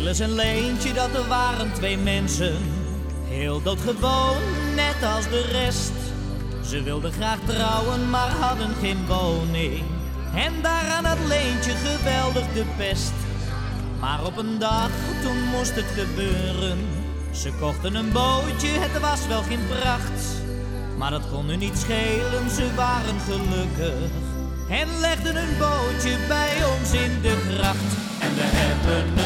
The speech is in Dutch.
Een en Leentje, dat er waren twee mensen. Heel doodgewoon, net als de rest. Ze wilden graag trouwen, maar hadden geen woning. En daaraan had Leentje geweldig de pest. Maar op een dag, toen moest het gebeuren. Ze kochten een bootje, het was wel geen pracht. Maar dat kon hun niet schelen, ze waren gelukkig. En legden hun bootje bij ons in de gracht. En we hebben